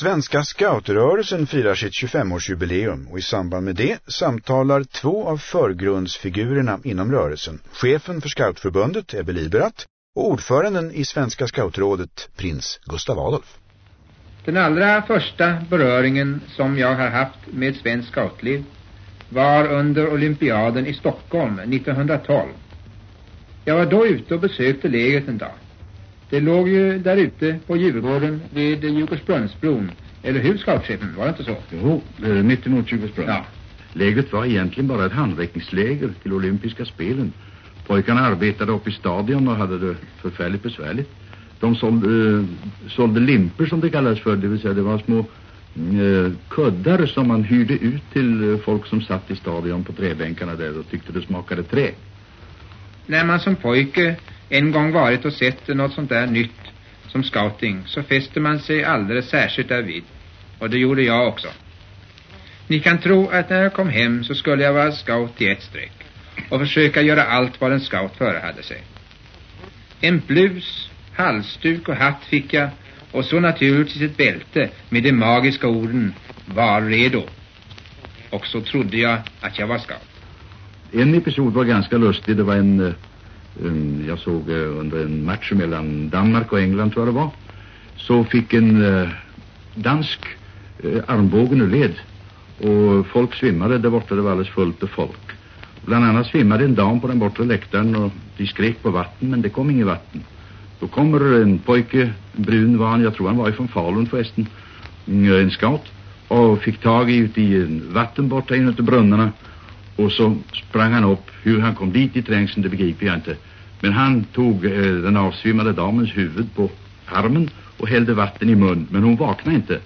Svenska scoutrörelsen firar sitt 25-årsjubileum och i samband med det samtalar två av förgrundsfigurerna inom rörelsen. Chefen för scoutförbundet, Ebbe Liberat, och ordföranden i Svenska scoutrådet, prins Gustav Adolf. Den allra första beröringen som jag har haft med svensk scoutliv var under olympiaden i Stockholm 1912. Jag var då ute och besökte lägret en dag. Det låg ju där ute på Djurgården vid Djurgårdsbrunnsbron. Eller hur, scoutchefen? Var det inte så? Jo, mitt emot Djurgårdsbrunn. Ja. Lägret var egentligen bara ett handräckningsläger till olympiska spelen. Pojkarna arbetade upp i stadion och hade det förfärligt besvärligt. De sålde, eh, sålde limper som det kallas för, det vill säga det var små eh, kuddar som man hyrde ut till eh, folk som satt i stadion på träbänkarna där och tyckte det smakade trä. När man som pojke en gång varit och sett något sånt där nytt som scouting så fäster man sig alldeles särskilt därvid. Och det gjorde jag också. Ni kan tro att när jag kom hem så skulle jag vara scout i ett streck och försöka göra allt vad en scout förehade sig. En blus, halsduk och hatt fick jag och så naturligtvis ett bälte med de magiska orden var redo. Och så trodde jag att jag var scout. En episod var ganska lustig. Det var en, en Mm, jag såg eh, under en match mellan Danmark och England tror jag det var. Så fick en eh, dansk eh, armbågen ur led. Och folk svimmade där borta. Det var alldeles fullt av folk. Bland annat svimmade en dam på den bortre läktaren och de skrek på vatten men det kom inget vatten. Då kommer en pojke, brun var han, jag tror han var ifrån Falun förresten, mm, en scout och fick tag i ut i vatten borta inuti brunnarna och så sprang han upp. Hur han kom dit i trängseln det begriper jag inte. Men han tog eh, den avsvimmade damens huvud på armen och hällde vatten i mun. Men hon vaknade inte.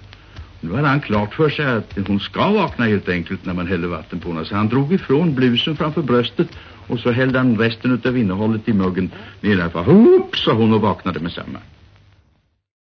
Nu hade han klart för sig att hon ska vakna helt enkelt när man häller vatten på henne. Så han drog ifrån blusen framför bröstet och så hällde han resten av innehållet i muggen nedanför. Hopp, sa hon och vaknade med samma.